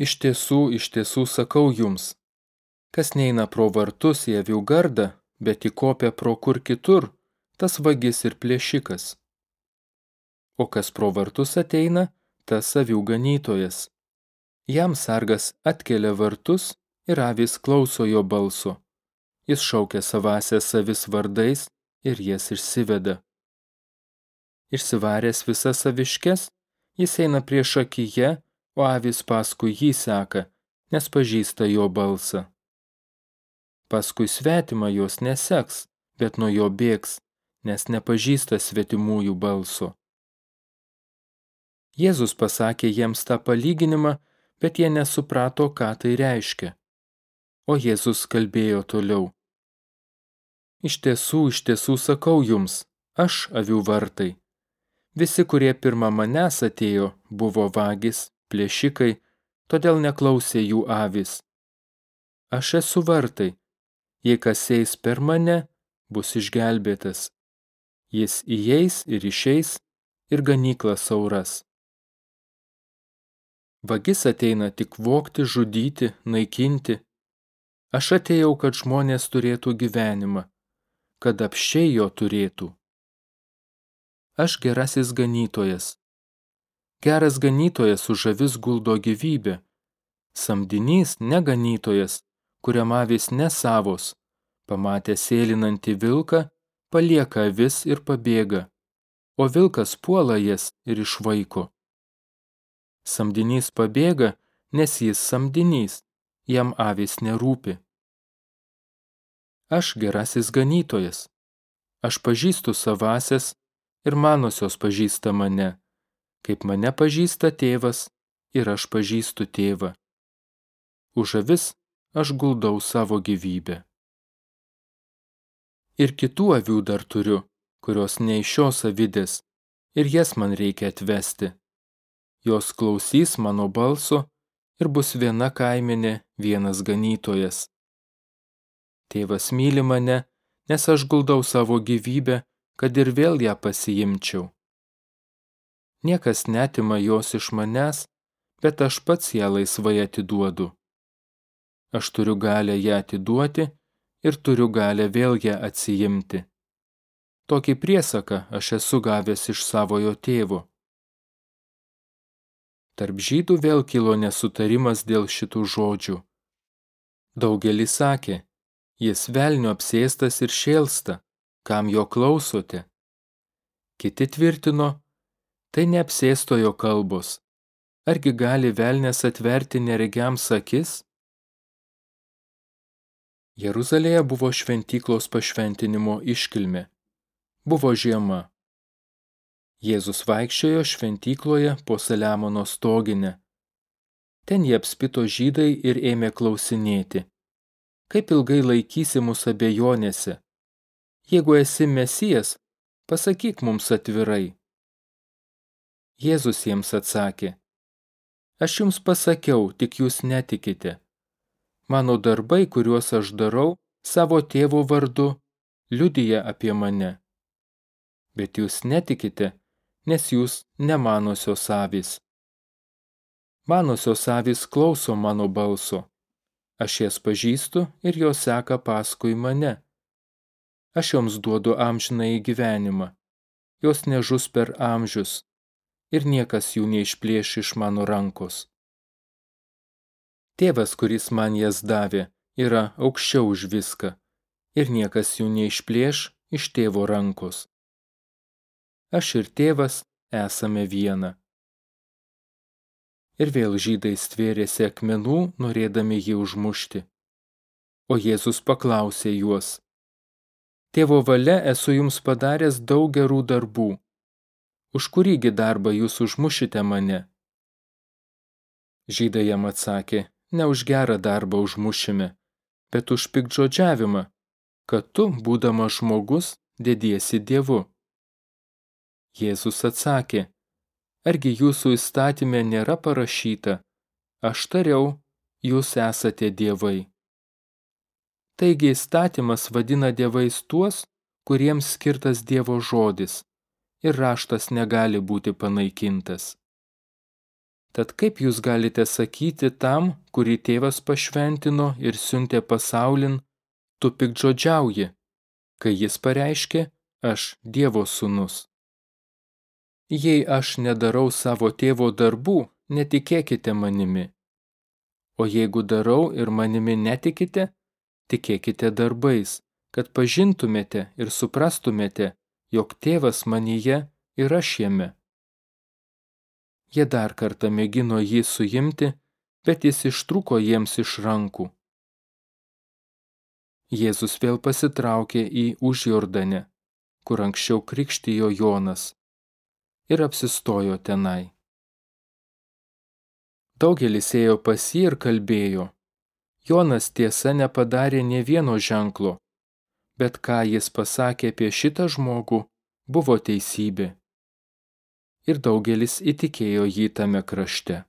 Iš tiesų, iš tiesų sakau jums, kas neina pro vartus į avių gardą, bet įkopia pro kur kitur, tas vagis ir plėšikas. O kas pro vartus ateina, tas avių ganytojas. Jam sargas atkelia vartus ir avys klauso jo balso. Jis šaukia savasias savis vardais ir jas išsiveda. Išsivaręs visas aviškes, jis eina prieš akiją, o avis paskui jį seka, nes pažįsta jo balsą. Paskui svetimą jos neseks, bet nuo jo bėgs, nes nepažįsta svetimųjų balso. Jėzus pasakė jiems tą palyginimą, bet jie nesuprato, ką tai reiškia. O Jėzus kalbėjo toliau. Iš tiesų, iš tiesų sakau jums, aš avių vartai. Visi, kurie pirmą manęs atėjo, buvo vagis, plėšikai, todėl neklausė jų avis. Aš esu vartai. Jei kas eis per mane, bus išgelbėtas. Jis įeis ir išeis ir ganykla sauras. Vagis ateina tik vokti, žudyti, naikinti. Aš atėjau, kad žmonės turėtų gyvenimą, kad apšiai jo turėtų. Aš gerasis ganytojas. Geras ganytojas už avis guldo gyvybę. Samdinys neganytojas, kuriam avis nesavos, pamatė sėlinantį vilką, palieka avis ir pabėga, o vilkas puola jas ir išvaiko. Samdinys pabėga, nes jis samdinys, jam avis nerūpi. Aš gerasis ganytojas. Aš pažįstu savasias ir manosios pažįsta mane, kaip mane pažįsta tėvas ir aš pažįstu tėvą. Už avis aš guldau savo gyvybę. Ir kitų avių dar turiu, kurios ne iš šios avidės, ir jas man reikia atvesti jos klausys mano balso ir bus viena kaiminė, vienas ganytojas. Tėvas myli mane, nes aš guldau savo gyvybę, kad ir vėl ją pasiimčiau. Niekas netima jos iš manęs, bet aš pats ją laisvai atiduodu. Aš turiu galę ją atiduoti ir turiu galę vėl ją atsijimti. Tokį priesaką aš esu gavęs iš savojo tėvo. Tarp žydų vėl kilo nesutarimas dėl šitų žodžių. Daugelis sakė, jis velnio apsėstas ir šėlsta, kam jo klausote. Kiti tvirtino, tai neapsėstojo kalbos. Argi gali velnės atverti neregiams akis? Jeruzalėje buvo šventyklos pašventinimo iškilmė. Buvo žiema. Jėzus vaikščiojo šventykloje po Saliamono stoginę. Ten jie apspito žydai ir ėmė klausinėti. Kaip ilgai laikysi mus abejonėse? Jeigu esi mesijas, pasakyk mums atvirai. Jėzus jiems atsakė, aš jums pasakiau, tik jūs netikite. Mano darbai, kuriuos aš darau, savo tėvo vardu, liudyja apie mane. Bet jūs netikite, nes jūs nemanosios avys. Manosios avys klauso mano balso. Aš jas pažįstu ir jos seka paskui mane. Aš joms duodu amžinai gyvenimą. Jos nežus per amžius ir niekas jų neišplėš iš mano rankos. Tėvas, kuris man jas davė, yra aukščiau už viską ir niekas jų neišplėš iš tėvo rankos aš ir tėvas esame viena. Ir vėl žydai stvėrėsi akmenų, norėdami jį užmušti. O Jėzus paklausė juos. Tėvo valia esu jums padaręs daug gerų darbų. Už kurįgi darbą jūs užmušite mane? Žydai jam atsakė, ne už gerą darbą užmušime, bet už pikdžodžiavimą, kad tu, būdamas žmogus, dėdiesi Dievu. Jėzus atsakė, argi jūsų įstatymė nėra parašyta, aš tariau, jūs esate dievai. Taigi įstatymas vadina dievais tuos, kuriems skirtas Dievo žodis ir raštas negali būti panaikintas. Tad kaip jūs galite sakyti tam, kurį tėvas pašventino ir siuntė pasaulin, tu pikdžodžiauji, kai jis pareiškė, aš Dievo sūnus. Jei aš nedarau savo tėvo darbų, netikėkite manimi. O jeigu darau ir manimi netikite, tikėkite darbais, kad pažintumėte ir suprastumėte, jog tėvas manyje ir aš jame. Jie dar kartą mėgino jį suimti, bet jis ištruko jiems iš rankų. Jėzus vėl pasitraukė į užjordanę, kur anksčiau krikštijo Jonas, ir apsistojo tenai. Daugelis ėjo pas jį ir kalbėjo. Jonas tiesa nepadarė ne vieno ženklo, bet ką jis pasakė apie šitą žmogų, buvo teisybė ir daugelis įtikėjo jį tame krašte.